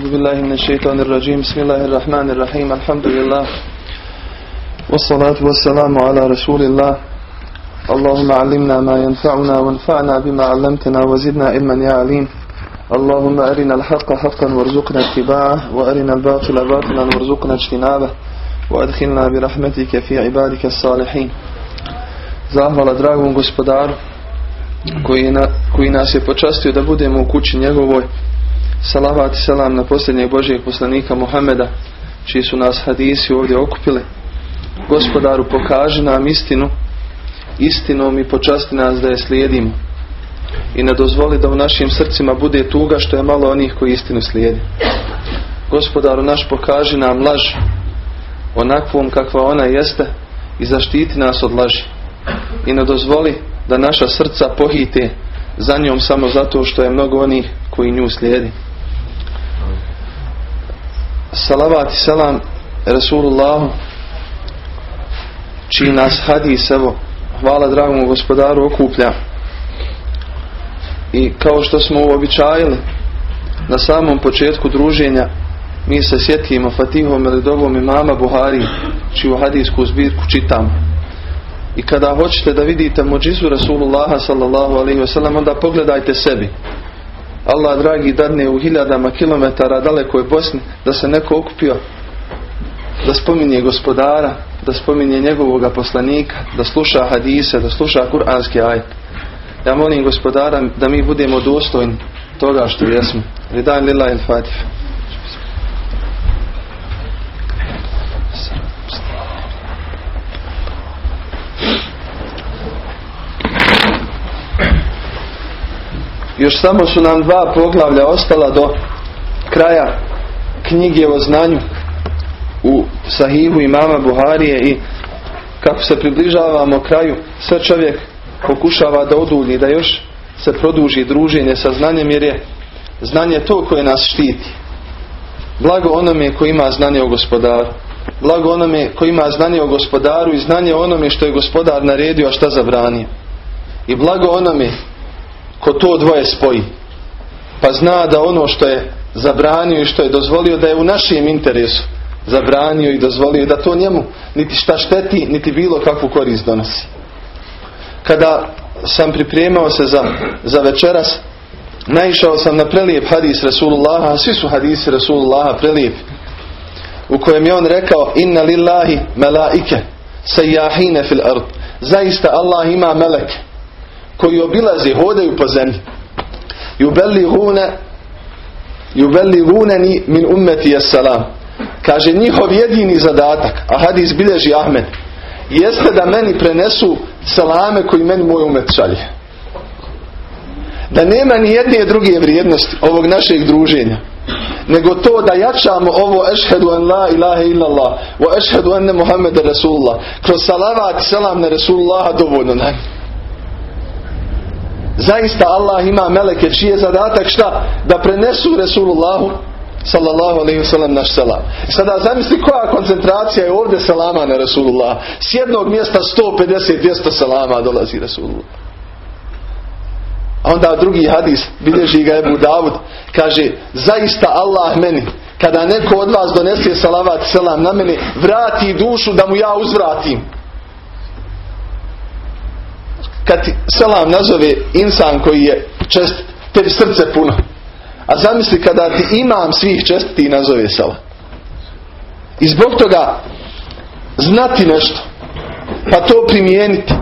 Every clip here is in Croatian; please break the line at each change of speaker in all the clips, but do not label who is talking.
أعوذ بالله من الشيطان الرجيم بسم الله الرحمن الرحيم الحمد لله والصلاة والسلام على رسول الله اللهم علمنا ما ينفعنا وانفعنا بما علمتنا وزدنا علما يا عليم اللهم أرنا الحق حقا وارزقنا اتباعه وأرنا الباطل باطلا وارزقنا اجتنابه وأدخلنا برحمتك في عبادك الصالحين Zahvala dragom gospodaru koji, na, koji nas je počastio da budemo u kući njegovoj. Salavat i selam na posljednjeg Božijeg poslanika Muhameda, čiji su nas hadisi ovdje okupili. Gospodaru pokaži nam istinu, istinom i počasti nas da je slijedimo. I ne dozvoli da u našim srcima bude tuga što je malo onih koji istinu slijedi. Gospodaru naš pokaži nam laž onakvom kakva ona jeste i zaštiti nas od laži. I ne dozvoli da naša srca pohite za njom samo zato što je mnogo onih koji nju slijedi. Salavat i salam Rasulullahu čiji nas hadis evo hvala dragom gospodaru okuplja. I kao što smo uobičajili na samom početku druženja mi se sjetimo Fatihom ili dovom imama Buhari čiju hadijsku zbirku čitamo. I kada hoćete da vidite mođizu Rasulullaha sallallahu alaihi wasallam onda pogledajte sebi Allah dragi dadne u hiljadama kilometara dalekoj Bosni da se neko okupio da spominje gospodara da spominje njegovoga poslanika da sluša hadise, da sluša kuranski ajet. Ja molim gospodara da mi budemo dostojni toga što jesmo. Ridan lila il Još samo su nam dva poglavlja ostala do kraja knjige o znanju u sahihu imama Buharije i kako se približavamo kraju sve čovjek pokušava da odulji da još se produži druženje sa znanjem jer je znanje to koje nas štiti. Blago onome koji ima znanje o gospodaru. Blago onome koji ima znanje o gospodaru i znanje onome što je gospodar naredio, a šta zabranio. I blago onome ko to dvoje spoji. Pa zna da ono što je zabranio i što je dozvolio da je u našem interesu zabranio i dozvolio da to njemu niti šta šteti, niti bilo kakvu korist donosi. Kada sam pripremao se za, za večeras, naišao sam na prelijep hadis Rasulullaha, svi su hadisi Rasulullaha prelijep, u kojem je on rekao inna lillahi melaike sejahine fil ard. Zaista Allah ima meleke koji obilaze, hodaju po zemlji. Jubelligunani min ummeti salam. Kaže njihov jedini zadatak, a hadis bilježi Ahmed, jeste da meni prenesu salame koji meni moj umet šalje. Da nema ni jedne druge vrijednosti ovog našeg druženja. Nego to da jačamo ovo ešhedu an la ilaha illallah wa ešhedu enne Muhammed Rasulullah. Kroz salavat selam na Rasulullah dovoljno nam. Zaista Allah ima meleke čiji je zadatak šta? Da prenesu Resulullahu sallallahu alaihi wasallam naš selam. Sada zamisli koja koncentracija je ovdje selama na Rasulullah. S jednog mjesta 150-200 selama dolazi Rasulullah. A onda drugi hadis, bilježi ga Ebu Davud, kaže, zaista Allah meni, kada neko od vas donese salavat selam na meni, vrati dušu da mu ja uzvratim kad selam nazove insan koji je čest, tebi srce puno. A zamisli kada ti imam svih čestiti nazove selam. I zbog toga znati nešto, pa to primijeniti,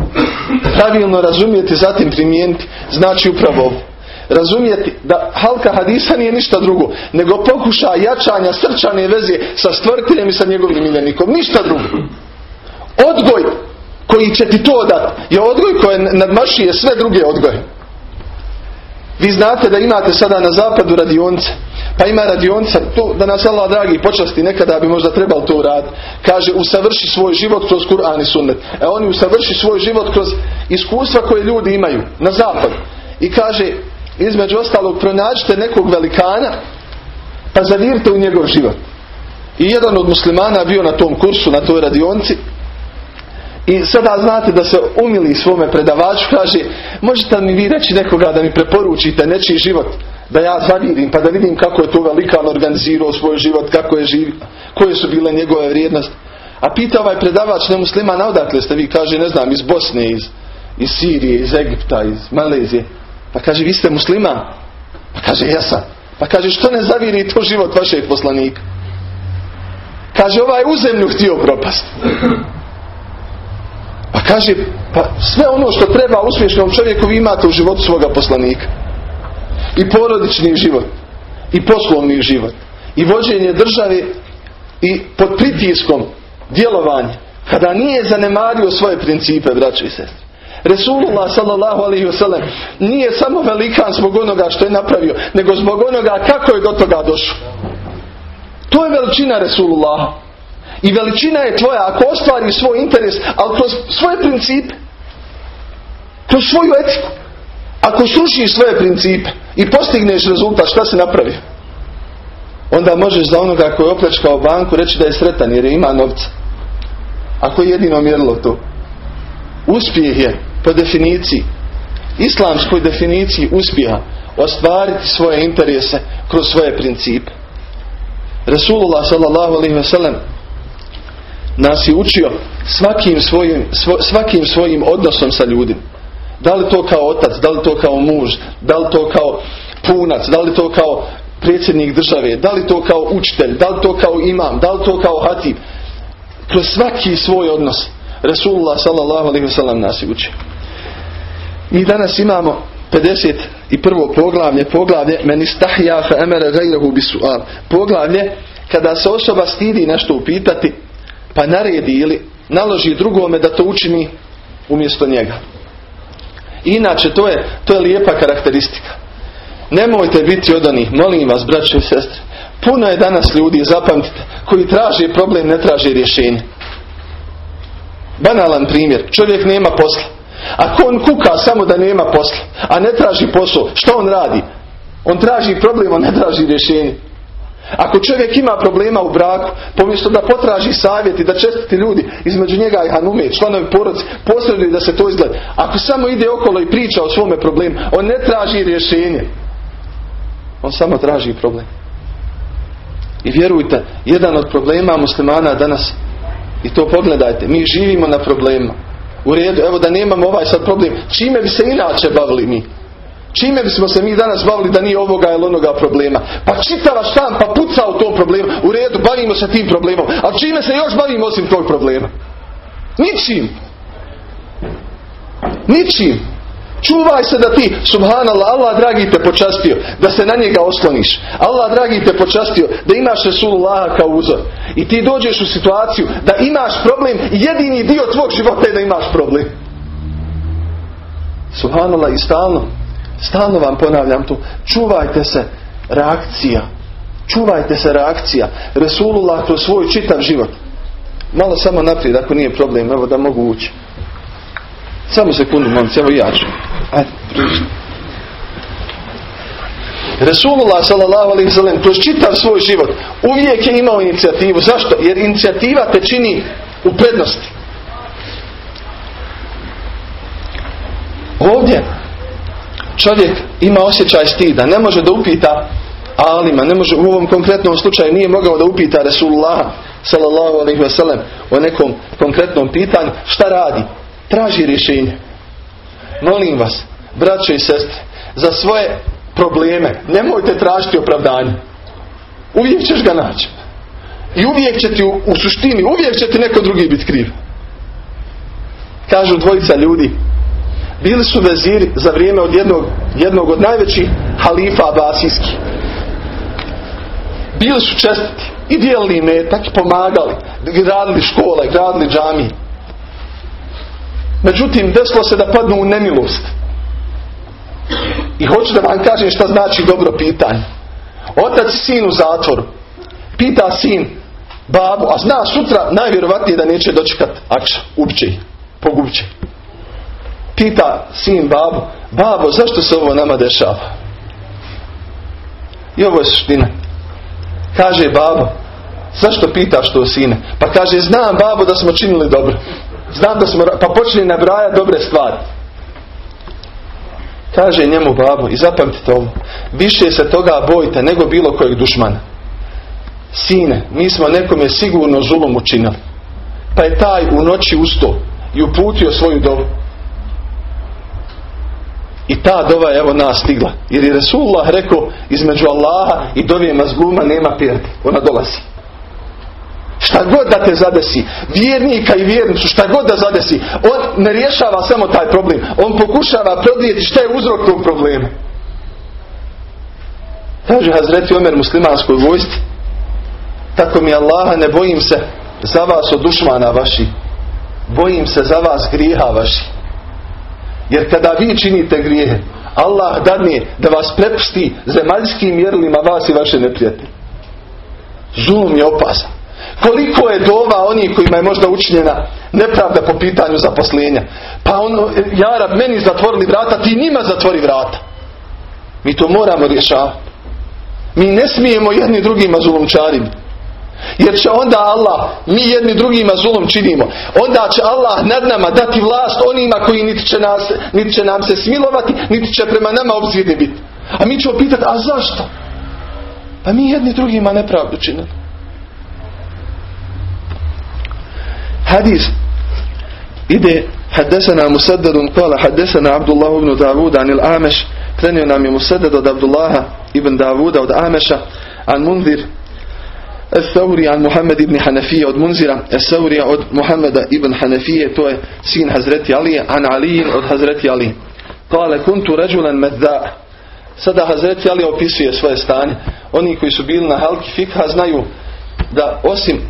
pravilno razumijeti, zatim primijeniti, znači upravo ovo. Razumijeti da halka hadisa nije ništa drugo, nego pokuša jačanja srčane veze sa stvrteljem i sa njegovim miljenikom. Ništa drugo. Odgoj koji će ti to dati je odgoj koji nadmašuje sve druge odgoje. Vi znate da imate sada na zapadu radionice. Pa ima radionica, to da nas Allah dragi počasti, nekada bi možda trebalo to uraditi. Kaže, usavrši svoj život kroz Kur'an i sunnet. E oni usavrši svoj život kroz iskustva koje ljudi imaju na zapadu. I kaže, između ostalog, pronađite nekog velikana, pa zavirite u njegov život. I jedan od muslimana bio na tom kursu, na toj radionici, i sada znate da se umili svome predavaču, kaže, možete mi vi reći nekoga da mi preporučite nečiji život da ja zavidim pa da vidim kako je to velikan organizirao svoj život, kako je živ, koje su bile njegove vrijednosti. A pita ovaj predavač nemusliman, odakle ste vi, kaže, ne znam, iz Bosne, iz, iz Sirije, iz Egipta, iz Malezije. Pa kaže, vi ste musliman? Pa kaže, jesam. Pa kaže, što ne zaviri to život vašeg poslanika? Kaže, ovaj u zemlju htio propast. Pa kaže, pa sve ono što treba uspješnom čovjeku vi imate u životu svoga poslanika. I porodični život. I poslovni život. I vođenje države i pod pritiskom djelovanje. Kada nije zanemario svoje principe, braće i sestre. Resulullah sallallahu alaihi wasallam nije samo velikan zbog onoga što je napravio, nego zbog onoga kako je do toga došao. To je veličina Resulullah. I veličina je tvoja ako ostvari svoj interes, ali kroz svoje principe. Kroz svoju etiku. Ako srušiš svoje principe i postigneš rezultat, šta se napravi? Onda možeš za onoga koji je opljačkao banku reći da je sretan jer je ima novca. Ako je jedino mjerilo to. Uspjeh je po definiciji, islamskoj definiciji uspjeha ostvariti svoje interese kroz svoje principe. Rasulullah sallallahu alaihi ve sellem nas je učio svakim svojim, svakim svojim odnosom sa ljudima. Da li to kao otac, da li to kao muž, da li to kao punac, da li to kao predsjednik države, da li to kao učitelj, da li to kao imam, da li to kao hatib. Kroz svaki svoj odnos ve sellem nas je učio. Mi danas imamo 51. poglavlje, poglavlje men istahja fa emere bisual. Poglavlje kada se osoba stidi nešto upitati pa naredi ili naloži drugome da to učini umjesto njega. Inače, to je, to je lijepa karakteristika. Nemojte biti od onih, molim vas, braće i sestre. Puno je danas ljudi, zapamtite, koji traže problem, ne traže rješenje. Banalan primjer. Čovjek nema posla. Ako on kuka samo da nema posla, a ne traži posao, što on radi? On traži problem, on ne traži rješenje. Ako čovjek ima problema u braku, pomjesto da potraži savjet i da čestiti ljudi između njega i Hanume, članovi porodci, posreduju da se to izgleda. Ako samo ide okolo i priča o svome problemu, on ne traži rješenje. On samo traži problem. I vjerujte, jedan od problema muslimana danas, i to pogledajte, mi živimo na problema. U redu, evo da nemamo ovaj sad problem, čime bi se inače bavili mi? Čime bismo se mi danas bavili da nije ovoga ili onoga problema? Pa čitava štampa puca u tom problemu. U redu, bavimo se tim problemom. A čime se još bavimo osim tog problema? Ničim. Ničim. Čuvaj se da ti, subhanallah, Allah dragi te počastio, da se na njega osloniš. Allah dragi te počastio, da imaš Resulullah kao uzor. I ti dođeš u situaciju da imaš problem, jedini dio tvog života je da imaš problem. Subhanallah i stalno Stalno vam ponavljam tu. Čuvajte se reakcija. Čuvajte se reakcija. Resulullah kroz svoj čitav život. Malo samo naprijed ako nije problem. Evo da mogu ući. Samo sekundu momci. Evo ja ću. Ajde. Resulullah sallam kroz čitav svoj život uvijek je imao inicijativu. Zašto? Jer inicijativa te čini u prednosti. Ovdje čovjek ima osjećaj stida, ne može da upita alima, ne može u ovom konkretnom slučaju nije mogao da upita Resulullah sallallahu alaihi wasallam o nekom konkretnom pitanju, šta radi? Traži rješenje. Molim vas, braćo i sestre, za svoje probleme nemojte tražiti opravdanje. Uvijek ćeš ga naći. I uvijek će ti u, u suštini, uvijek će ti neko drugi biti kriv. Kažu dvojica ljudi, bili su veziri za vrijeme od jednog, jednog od najvećih halifa abasijskih. Bili su čestiti i dijelili metak i pomagali, gradili škole, gradili džamije. Međutim, desilo se da padnu u nemilost. I hoću da vam kažem šta znači dobro pitanje. Otac sin u zatvoru. Pita sin babu, a zna sutra najvjerovatnije da neće dočekat akša, upće pogubit će pita sin babu, babo, zašto se ovo nama dešava? I ovo je suština. Kaže babo, zašto pitaš to sine? Pa kaže, znam babo da smo činili dobro. Znam da smo, pa počne nabrajati dobre stvari. Kaže njemu babo i zapamtite ovo. Više se toga bojite nego bilo kojeg dušmana. Sine, mi smo nekome sigurno zulom učinili. Pa je taj u noći ustao i uputio svoju dobu. I ta dova je evo nas stigla. Jer je Resulullah rekao između Allaha i dovije mazluma nema perde. Ona dolazi. Šta god da te zadesi, vjernika i vjernicu, šta god da zadesi, on ne rješava samo taj problem. On pokušava prodijeti šta je uzrok tog problema. Kaže Hazreti Omer muslimanskoj vojsti, tako mi Allaha ne bojim se za vas od dušmana vaši. Bojim se za vas grijeha vaši. Jer kada vi činite grijehe, Allah dadne da vas prepusti zemaljskim mjerilima vas i vaše neprijatelje. Zulum je opasan. Koliko je dova onih kojima je možda učinjena nepravda po pitanju zaposlenja. Pa ono, jarab, meni zatvorili vrata, ti njima zatvori vrata. Mi to moramo rješavati. Mi ne smijemo jedni drugima zulumčariti. Jer će onda Allah, mi jedni drugima zulom činimo, onda će Allah nad nama dati vlast onima koji niti će, nas, niti će nam se smilovati, niti će prema nama obzirni biti. A mi ćemo pitati, a zašto? Pa mi jedni drugima nepravdu činimo. Hadis ide Haddesana Musaddadun kala Haddesana Abdullah ibn Davud anil Ameš prenio nam je Musaddad od Abdullaha ibn Davuda od Ameša an Mundir Al-Thawri an Muhammed ibn Hanafije od Munzira. Al-Thawri od Muhammeda ibn Hanafije to je sin Hazreti Alije an Alijin od Hazreti Ali. Kale kuntu rađulan medda sada Hazreti Ali opisuje svoje stanje. Oni koji su bili na halki fikha znaju da osim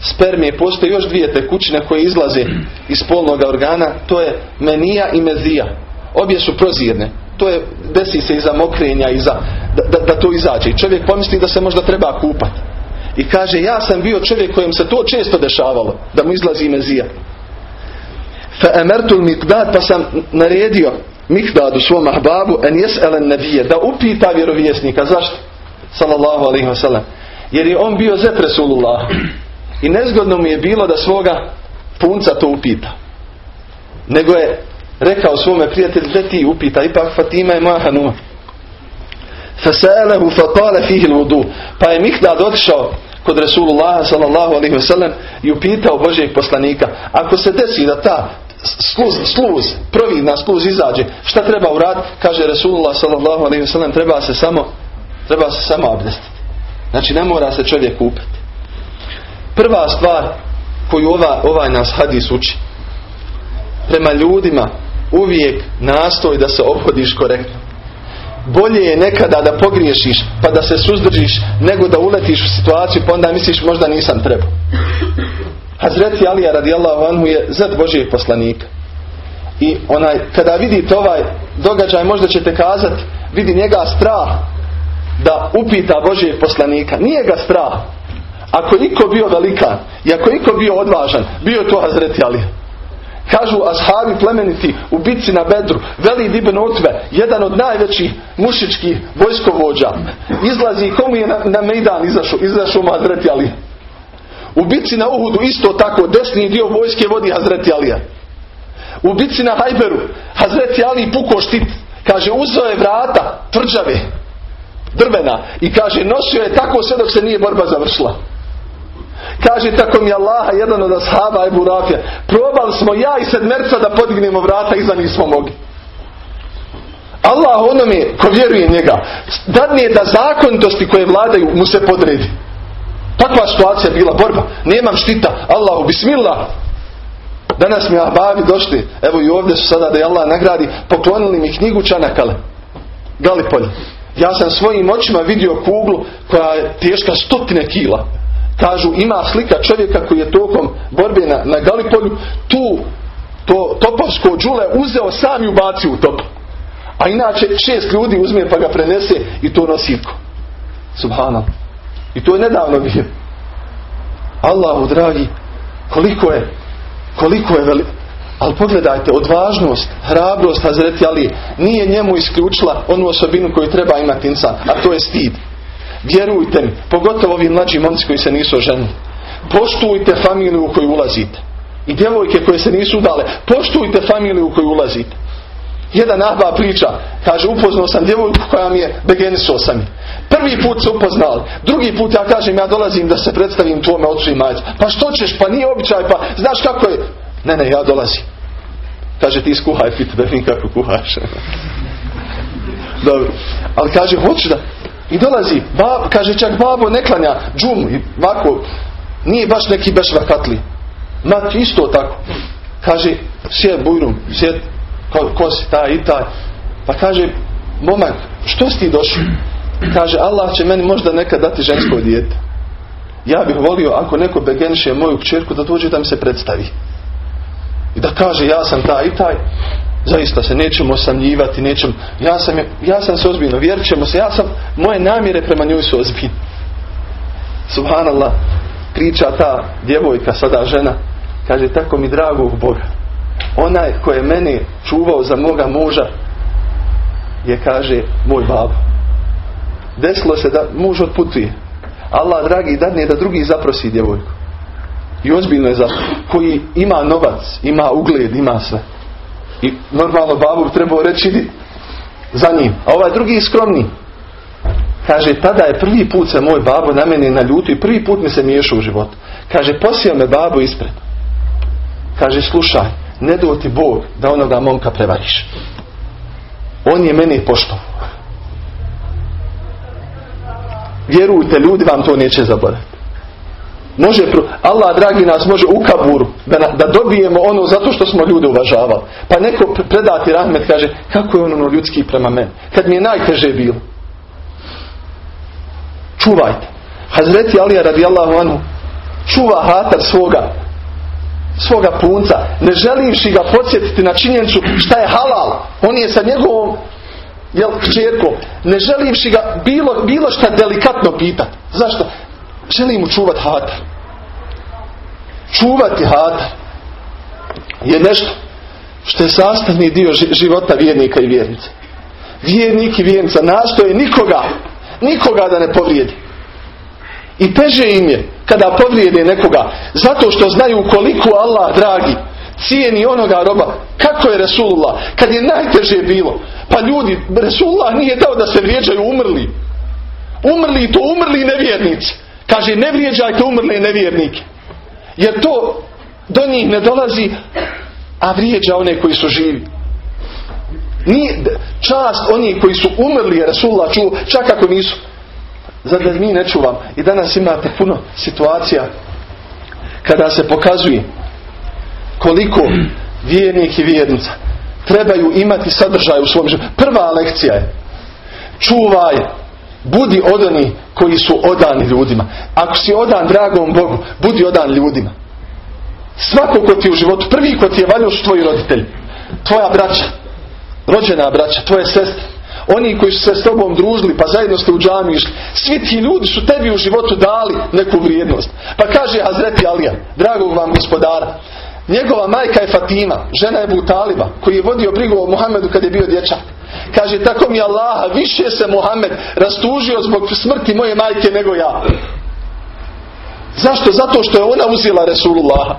spermije postoje još dvije tekućine koje izlaze iz polnog organa to je menija i mezija. Obje su prozirne. To je desi se iza mokrenja iza, da, da, da to izađe. I čovjek pomisli da se možda treba kupati i kaže ja sam bio čovjek kojem se to često dešavalo da mu izlazi mezija. Fa emertul mikdad pa sam naredio mikdadu svom ahbabu en jeselen nebije da upita vjerovjesnika zašto? Sallallahu alaihi wasallam. Jer je on bio zep Resulullah i nezgodno mu je bilo da svoga punca to upita. Nego je rekao svome prijatelju da ti upita? Ipak Fatima je moja hanuma fasalehu fatale fihi vudu pa je Mihdad otišao kod Resulullah sallallahu alaihi wasallam i upitao Božijeg poslanika ako se desi da ta sluz, sluz providna sluz izađe šta treba uraditi kaže Resulullah sallallahu alaihi wasallam treba se samo treba se samo abdestiti. Znači ne mora se čovjek kupiti prva stvar koju ova, ovaj nas hadis uči prema ljudima uvijek nastoj da se obhodiš korektno bolje je nekada da pogriješiš pa da se suzdržiš nego da uletiš u situaciju pa onda misliš možda nisam trebao. Hazreti Alija radijallahu anhu je zad Božijeg poslanika. I onaj kada vidite ovaj događaj možda ćete kazati vidi njega strah da upita Božijeg poslanika. Nije ga strah. Ako iko bio velikan i ako iko bio odvažan bio to Hazreti Alija Kažu ashabi plemeniti u bitci na Bedru, Veli ibn Utve, jedan od najvećih mušičkih vojskovođa, izlazi komu je na, na Mejdan izašao, izašao mu Hazreti Alija. U bitci na Uhudu isto tako, desni dio vojske vodi Hazreti Alija. U bitci na Hajberu, Hazreti Ali puko štit, kaže uzeo je vrata, tvrđave, drvena i kaže nosio je tako sve dok se nije borba završila. Kaže tako mi Allaha jedan od ashaba Ebu Rafija. Probali smo ja i sedmerca da podignemo vrata iza nismo mogli. Allah onome ko vjeruje njega dadne da zakonitosti koje vladaju mu se podredi. Takva situacija bila borba. Nemam štita. Allahu bismillah. Danas mi abavi došli. Evo i ovdje su sada da je Allah nagradi. Poklonili mi knjigu Čanakale. Galipolje. Ja sam svojim očima vidio kuglu koja je teška stotine kila kažu ima slika čovjeka koji je tokom borbe na, na Galipolju tu to topovsko džule uzeo sam i ubacio u top. A inače šest ljudi uzme pa ga prenese i to nosi Subhana. I to je nedavno bio. Allahu dragi, koliko je koliko je veliko. Ali pogledajte, odvažnost, hrabrost Hazreti Ali nije njemu isključila onu osobinu koju treba imati insan, a to je stid. Vjerujte mi, pogotovo ovi mlađi momci koji se nisu oženili. Poštujte familiju u koju ulazite. I djevojke koje se nisu udale, poštujte familiju u koju ulazite. Jedan ahba priča, kaže upoznao sam djevojku koja mi je begeniso sam. Prvi put se upoznali, drugi put ja kažem ja dolazim da se predstavim tvome ocu i majcu. Pa što ćeš, pa nije običaj, pa znaš kako je? Ne, ne, ja dolazim. Kaže ti skuhaj fit, da vidim kako kuhaš. Dobro. Ali kaže, hoću da... I dolazi, bab, kaže čak babo ne klanja džum i ovako, nije baš neki baš vakatli. Mat isto tako. Kaže, sjed bujrum, sjed, ko, ko si taj i taj. Pa kaže, momak, što si ti došao? Kaže, Allah će meni možda nekad dati žensko dijete. Ja bih volio, ako neko begeniše moju kćerku, da dođe da mi se predstavi. I da kaže, ja sam taj i taj. Zaista se nećemo samljivati, nećemo, ja sam, ja sam se ozbiljno, vjerit ćemo se, ja sam, moje namjere prema njoj su ozbiljne. Subhanallah, priča ta djevojka, sada žena, kaže, tako mi dragog Boga. Onaj ko je mene čuvao za moga muža, je, kaže, moj babo. Desilo se da muž odputuje. Allah, dragi, dadne da drugi zaprosi djevojku. I ozbiljno je za koji ima novac, ima ugled, ima sve. I normalno babu trebao reći za njim. A ovaj drugi skromni. Kaže, tada je prvi put se moj babo na mene na ljutu i prvi put mi se miješao u život. Kaže, posio me babo ispred. Kaže, slušaj, ne do ti Bog da onoga momka prevariš. On je meni poštovao. Vjerujte, ljudi vam to neće zaboraviti. Može, Allah dragi nas može u kaburu da, da dobijemo ono zato što smo ljude uvažavali. Pa neko predati rahmet kaže kako je ono ljudski prema meni. Kad mi je najteže bilo. Čuvajte. Hazreti Alija radijallahu anhu čuva hatar svoga svoga punca, ne želivši ga podsjetiti na činjenicu šta je halal. On je sa njegovom jel, čerkom, ne želivši ga bilo, bilo šta delikatno pitati. Zašto? Želim mu čuvati hatar. Čuvati hatar je nešto što je sastavni dio života vjernika i vjernice. Vjernik i vjernica nastoje nikoga, nikoga da ne povrijedi. I teže im je kada povrijede nekoga zato što znaju koliko Allah dragi cijeni onoga roba kako je Resulullah kad je najteže bilo pa ljudi Resulullah nije dao da se vrijeđaju umrli umrli to umrli nevjernici kaže ne vrijeđajte umrle nevjernike jer to do njih ne dolazi a vrijeđa one koji su živi nije čast onih koji su umrli je Resulullah čuo čak ako nisu Zar da mi ne čuvam? I danas imate puno situacija kada se pokazuje koliko vjernik i vjernica trebaju imati sadržaj u svom životu. Prva lekcija je čuvaj, budi odani koji su odani ljudima. Ako si odan dragom Bogu, budi odan ljudima. Svako ko ti u životu, prvi ko ti je valjao su tvoji roditelji. Tvoja braća, rođena braća, tvoje sestre oni koji su se s tobom družili pa zajedno ste u džami išli. Svi ti ljudi su tebi u životu dali neku vrijednost. Pa kaže Hazreti Alija, dragog vam gospodara, njegova majka je Fatima, žena je Taliba, koji je vodio brigu o Muhammedu kad je bio dječak. Kaže, tako mi Allaha, više se Muhammed rastužio zbog smrti moje majke nego ja. Zašto? Zato što je ona uzela Resulullaha.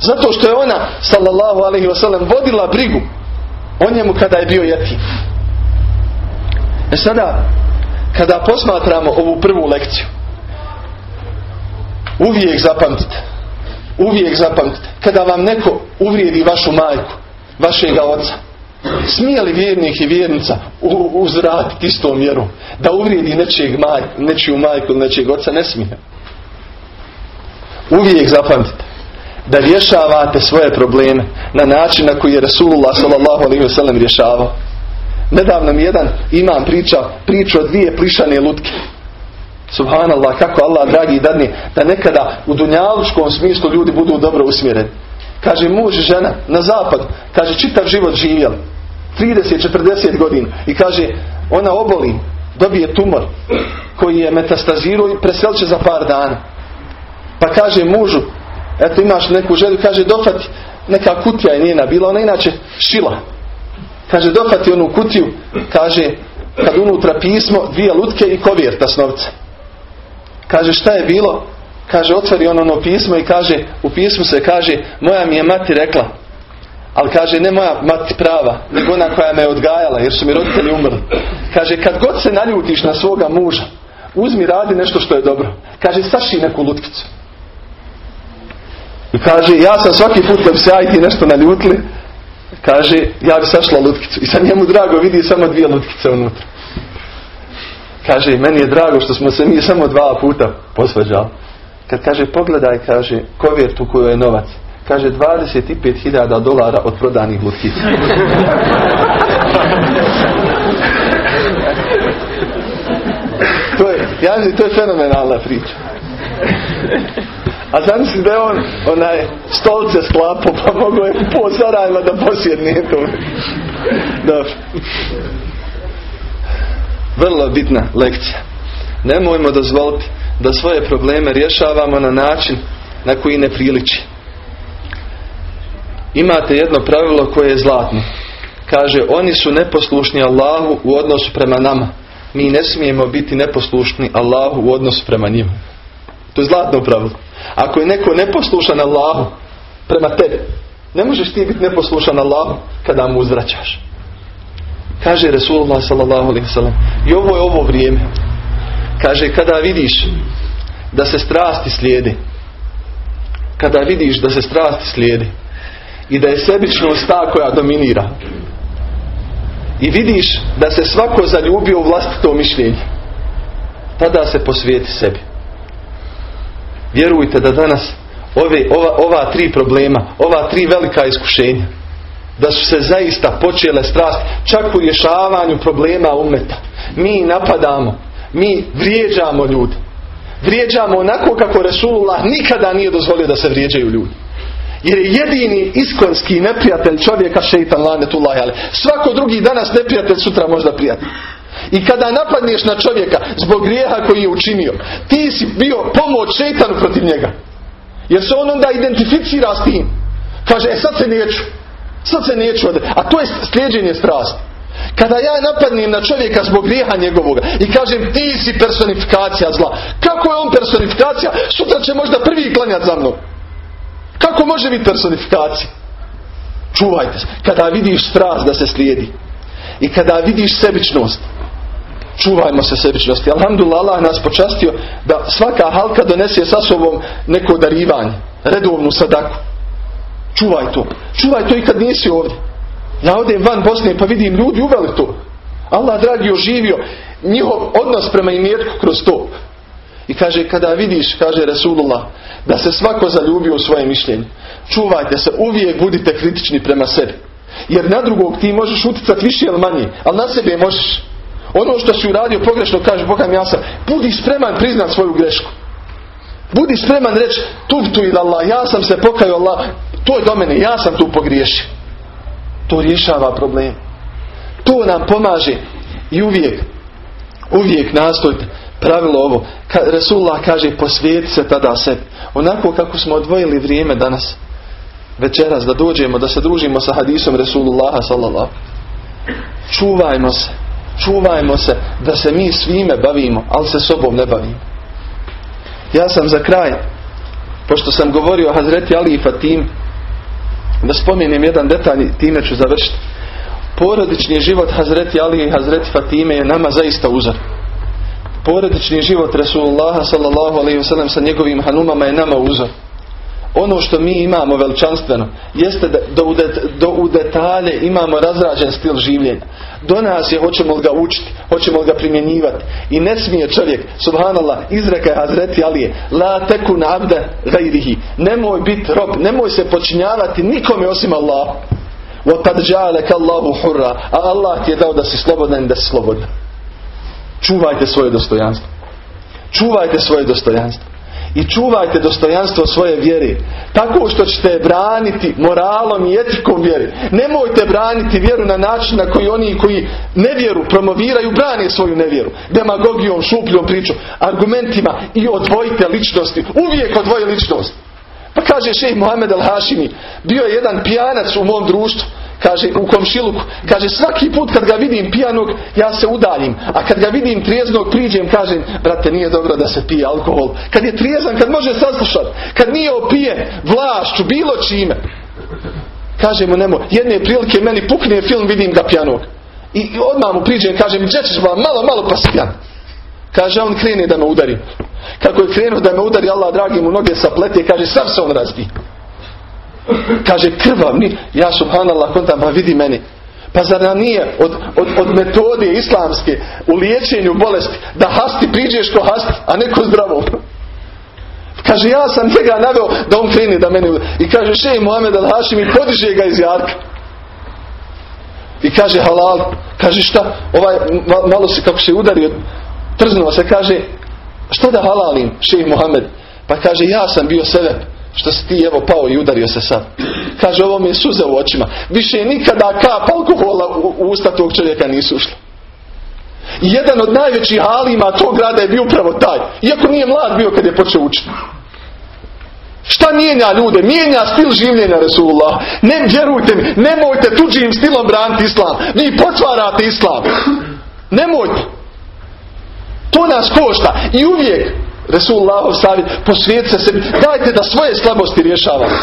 Zato što je ona, sallallahu alaihi wasallam, vodila brigu o njemu kada je bio jetim. E sada, kada posmatramo ovu prvu lekciju, uvijek zapamtite, uvijek zapamtite, kada vam neko uvrijedi vašu majku, vašega oca, smije li vjernik i vjernica uzvratiti istom mjerom da uvrijedi nečijeg maj, nečiju majku ili nečijeg oca? Ne smije. Uvijek zapamtite da rješavate svoje probleme na način na koji je Rasulullah s.a.v. rješavao. Nedavno mi jedan imam priča priču o dvije plišane lutke. Subhanallah, kako Allah dragi dadni da nekada u dunjalučkom smislu ljudi budu dobro usmjereni. Kaže muž žena na zapad, kaže čitav život živjeli. 30-40 godina. I kaže ona oboli, dobije tumor koji je metastazirao i preselit će za par dana. Pa kaže mužu, eto imaš neku želju, kaže dofati neka kutija je njena bila, ona inače šila Kaže, dohvati onu kutiju, kaže, kad unutra pismo, dvije lutke i kovjerta s novce. Kaže, šta je bilo? Kaže, otvori on ono pismo i kaže, u pismu se kaže, moja mi je mati rekla, Ali kaže, ne moja mati prava, nego ona koja me je odgajala, jer su mi roditelji umrli. Kaže, kad god se naljutiš na svoga muža, uzmi radi nešto što je dobro. Kaže, saši neku lutkicu. I kaže, ja sam svaki put kad se ja nešto naljutili, kaže, ja bi sašla lutkicu. I sad njemu drago vidi samo dvije lutkice unutra. Kaže, meni je drago što smo se mi samo dva puta posvađali. Kad kaže, pogledaj, kaže, kovjertu koju je novac. Kaže, 25.000 dolara od prodanih lutkica. to je, ja to je fenomenalna priča. A zamisli da je on onaj stolce sklapao pa mogo je po Sarajeva da posjedne to. Dobro. Vrlo bitna lekcija. Nemojmo dozvoliti da svoje probleme rješavamo na način na koji ne priliči. Imate jedno pravilo koje je zlatno. Kaže, oni su neposlušni Allahu u odnosu prema nama. Mi ne smijemo biti neposlušni Allahu u odnosu prema njima. To je zlatno pravilo. Ako je neko neposlušan Allahu prema tebi, ne možeš ti biti neposlušan Allahu kada mu uzvraćaš. Kaže Resulullah sallallahu i ovo je ovo vrijeme. Kaže kada vidiš da se strasti slijede kada vidiš da se strasti slijede i da je sebičnost ta koja dominira i vidiš da se svako zaljubio u vlastito mišljenje tada se posvijeti sebi vjerujte da danas ove, ova, ova tri problema, ova tri velika iskušenja, da su se zaista počele strasti, čak u rješavanju problema umeta. Mi napadamo, mi vrijeđamo ljudi. Vrijeđamo onako kako Resulullah nikada nije dozvolio da se vrijeđaju ljudi. Jer je jedini iskonski neprijatelj čovjeka šeitan lanetullahi ale. Svako drugi danas neprijatelj, sutra možda prijatelj. I kada napadneš na čovjeka zbog grijeha koji je učinio, ti si bio pomoć šeitanu protiv njega. Jer se on onda identificira s tim. Kaže, e sad se neću. Sad se neću. A to je slijeđenje strasti. Kada ja napadnem na čovjeka zbog grijeha njegovoga i kažem ti si personifikacija zla. Kako je on personifikacija? Sutra će možda prvi klanjati za mnom. Kako može biti personifikacija? Čuvajte se. Kada vidiš strast da se slijedi i kada vidiš sebičnost čuvajmo se sebičnosti. Alhamdulillah Allah nas počastio da svaka halka donese sa sobom neko darivanje, redovnu sadaku. Čuvaj to. Čuvaj to i kad nisi ovdje. Ja odem van Bosne pa vidim ljudi uveli to. Allah dragi oživio njihov odnos prema imetku kroz to. I kaže, kada vidiš, kaže Resulullah, da se svako zaljubi u svoje mišljenje, čuvajte se, uvijek budite kritični prema sebi. Jer na drugog ti možeš uticati više ili manje, ali na sebe možeš. Ono što si uradio pogrešno, kaže Boga mi ja sam, budi spreman priznat svoju grešku. Budi spreman reći, tu tu i Allah, ja sam se pokajao Allah, to je do mene, ja sam tu pogriješio. To rješava problem. To nam pomaže i uvijek, uvijek nastojte pravilo ovo. Ka, Resulullah kaže posvijeti se tada sebi. Onako kako smo odvojili vrijeme danas, večeras da dođemo, da se družimo sa hadisom Resulullaha sallallahu. Čuvajmo se čuvajmo se da se mi svime bavimo, ali se sobom ne bavimo. Ja sam za kraj, pošto sam govorio o Hazreti Ali i Fatim, da spomenem jedan detalj, time ću završiti. Porodični život Hazreti Ali i Hazreti Fatime je nama zaista uzor. Porodični život Resulullaha sallallahu alaihi sa njegovim hanumama je nama uzor ono što mi imamo veličanstveno jeste da do u, detalje imamo razrađen stil življenja. Do nas je hoćemo li ga učiti, hoćemo li ga primjenjivati. I ne smije čovjek, subhanallah, izreka je Hazreti Alije, la teku abde gajrihi. Nemoj biti rob, nemoj se počinjavati nikome osim Allah. وَقَدْ Allahu hurra. A Allah ti je dao da si slobodan i da si slobodan. Čuvajte svoje dostojanstvo. Čuvajte svoje dostojanstvo i čuvajte dostojanstvo svoje vjere. Tako što ćete braniti moralom i etikom vjeri. Nemojte braniti vjeru na način na koji oni koji nevjeru promoviraju, brane svoju nevjeru. Demagogijom, šupljom pričom, argumentima i odvojite ličnosti. Uvijek odvoje ličnost. Pa kaže šejh Mohamed Al-Hašimi, bio je jedan pijanac u mom društvu kaže u komšiluku, kaže svaki put kad ga vidim pijanog ja se udaljim, a kad ga vidim trijeznog priđem kažem brate nije dobro da se pije alkohol, kad je trijezan kad može saslušati, kad nije opije vlašću bilo čime Kaže mu nemo, jedne prilike meni pukne film, vidim ga pjanog. I, odmah mu priđem, kaže mi, gdje ćeš malo, malo pa. Kaže, on krene da me udari. Kako je krenuo da me udari, Allah dragi mu noge saplete, kaže, sav se on razbi. Kaže, krvav, ni, ja subhanallah, kontam, pa vidi meni. Pa zar nam nije od, od, od metode islamske u liječenju bolesti da hasti priđeš ko hasti, a neko zdravo. Kaže, ja sam njega naveo da on krene da mene... I kaže, še Muhammed al-Hashim i podiže ga iz jarka. I kaže, halal. Kaže, šta? Ovaj, malo se, kako se udario, trznuo se, kaže, što da halalim, šejh Muhammed? Pa kaže, ja sam bio sebe što si ti evo pao i udario se sad. Kaže, ovo mi je suze u očima. Više nikada kap alkohola u, usta tog čovjeka nisu ušla. Jedan od najvećih halima tog grada je bio upravo taj. Iako nije mlad bio kad je počeo učiti. Šta mijenja ljude? Mijenja stil življenja Resulullah. Ne vjerujte mi, nemojte tuđim stilom braniti islam. Vi potvarate islam. Nemojte. To nas košta. I uvijek Resulullahov savjet posvijet se sebi. Dajte da svoje slabosti rješavamo.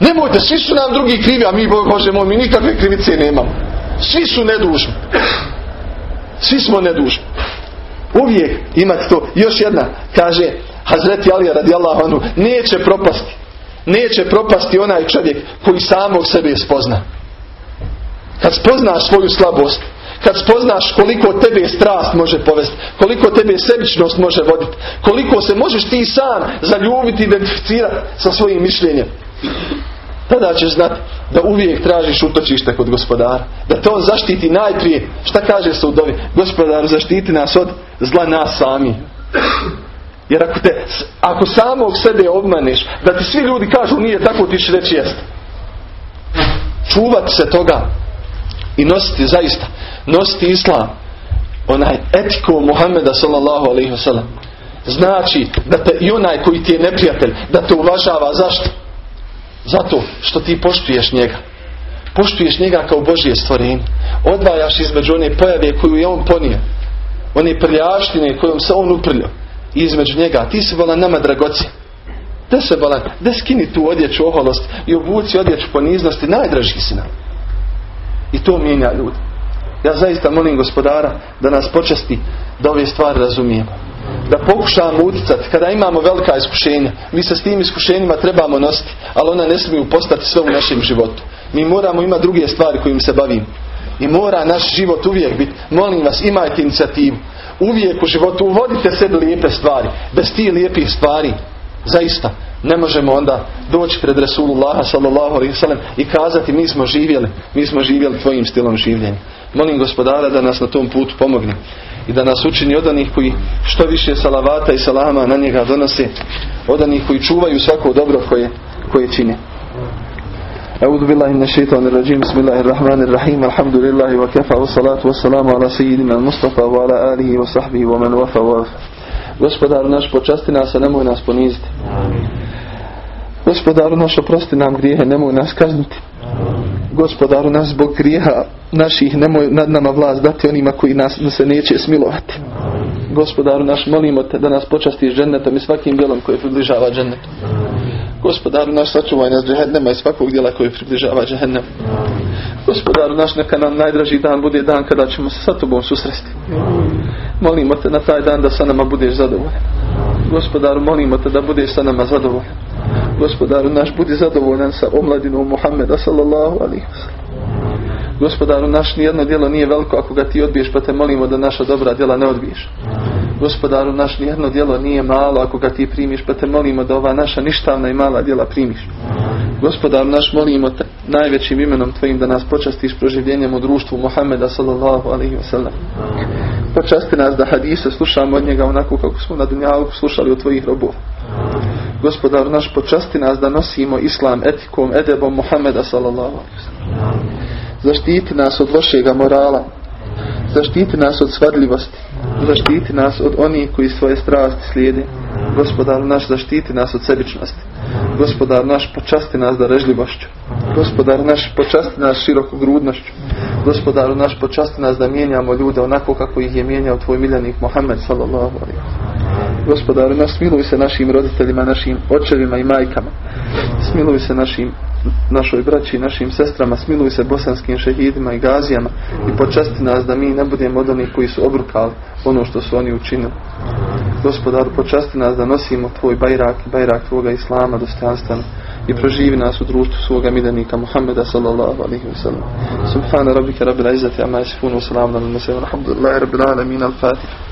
Nemojte, svi su nam drugi krivi, a mi, Bože moj, mi nikakve krivice nemamo. Svi su nedužni. Svi smo nedužni. Uvijek imate to. Još jedna, kaže Hazreti Alija radijallahu anhu, neće propasti. Neće propasti onaj čovjek koji samog sebe spozna. Kad spoznaš svoju slabost, kad spoznaš koliko tebe strast može povesti, koliko tebe sebičnost može voditi, koliko se možeš ti sam zaljubiti i identificirati sa svojim mišljenjem. Tada ćeš znati da uvijek tražiš utočište kod gospodara. Da te on zaštiti najprije. Šta kaže se u dovi? Gospodar zaštiti nas od zla nas sami. Jer ako, te, ako samog sebe obmaneš, da ti svi ljudi kažu nije tako, ti će reći jest. Čuvati se toga i nositi zaista, nositi islam, onaj etiko Muhammeda sallallahu alaihi wasallam. Znači da te i onaj koji ti je neprijatelj, da te uvažava. Zašto? Zato što ti poštuješ njega. Poštuješ njega kao Božije stvorenje. Odvajaš između one pojave koju je on ponio. One prljavštine kojom se on uprljao. I između njega. Ti si volan nama dragoci. Da se volan. Da skini tu odjeću oholost i obuci odjeću poniznosti. Najdraži si nam. I to mijenja ljudi. Ja zaista molim gospodara da nas počasti da ove stvari razumijemo. Da pokušamo utjecati kada imamo velika iskušenja. Mi se s tim iskušenjima trebamo nositi, ali ona ne smiju postati sve u našem životu. Mi moramo imati druge stvari kojim se bavimo. I mora naš život uvijek biti. Molim vas, imajte inicijativu. Uvijek u životu uvodite sebi lijepe stvari. Bez tih lijepih stvari, zaista, ne možemo onda doći pred Resulullaha sallallahu alaihi sallam i kazati mi smo živjeli, mi smo živjeli tvojim stilom življenja. Molim gospodara da nas na tom putu pomogne i da nas učini od onih koji što više salavata i salama na njega donose, od onih koji čuvaju svako dobro koje, koje čine. أعوذ بالله من الشيطان الرجيم بسم الله الرحمن الرحيم الحمد لله وكفى والصلاة والسلام على سيدنا المصطفى وعلى آله وصحبه ومن وفى وفى Gospodar naš počasti nas, a nemoj nas poniziti. Gospodaru naš oprosti nam grijehe, nemoj nas kazniti. Gospodaru naš zbog grijeha naših nemoj nad nama vlast dati onima koji nas se neće smilovati. Gospodaru naš molimo te da nas počastiš džennetom i svakim djelom koji približava džennetu. Gospodaru naš sačuvaj nas džehennema i svakog djela koji približava džehennem. Gospodaru naš neka nam najdraži dan bude dan kada ćemo se sa tobom susresti. Molimo te na taj dan da sa nama budeš zadovoljan. Gospodaru molimo te da budeš sa nama zadovoljan. Gospodaru naš budi zadovoljan sa omladinom Muhammeda sallallahu wasallam. Gospodaru naš nijedno djelo nije veliko ako ga ti odbiješ pa te molimo da naša dobra djela ne odbiješ. Gospodaru naš nijedno djelo nije malo ako ga ti primiš pa te molimo da ova naša ništavna i mala djela primiš. Gospodaru naš molimo te najvećim imenom tvojim da nas počastiš proživljenjem u društvu Muhammeda sallallahu alaihi wasallam. Počasti nas da hadise slušamo od njega onako kako smo na dunjalku slušali od tvojih robova. Gospodar naš počasti nas da nosimo islam etikom, edebom Muhammeda sallallahu. Zaštiti nas od lošega morala. Zaštiti nas od svadljivosti. Zaštiti nas od onih koji svoje strasti slijede. Gospodar naš zaštiti nas od sebičnosti. Gospodar naš počasti nas darežljivošću. Gospodar naš počasti nas širokogrudnošću. Gospodaru naš počasti nas da mijenjamo ljude onako kako ih je mijenjao tvoj miljenik Muhammed sallallahu alaihi. Gospodaru, nas smiluj se našim roditeljima, našim očevima i majkama. Smiluj se našim našoj braći, našim sestrama, smiluj se bosanskim šehidima i gazijama i počasti nas da mi ne budemo od onih koji su obrukali ono što su oni učinili. Gospodaru, počasti nas da nosimo tvoj bajrak i bajrak tvoga islama dostojanstveno i proživi nas u društvu svoga milenika Muhammeda sallallahu alaihi wa sallam. Subhana rabbika rabbil izzati amma yasifun wa salamun ala al-mursalin. Alhamdulillahi rabbil alamin. Al-Fatiha.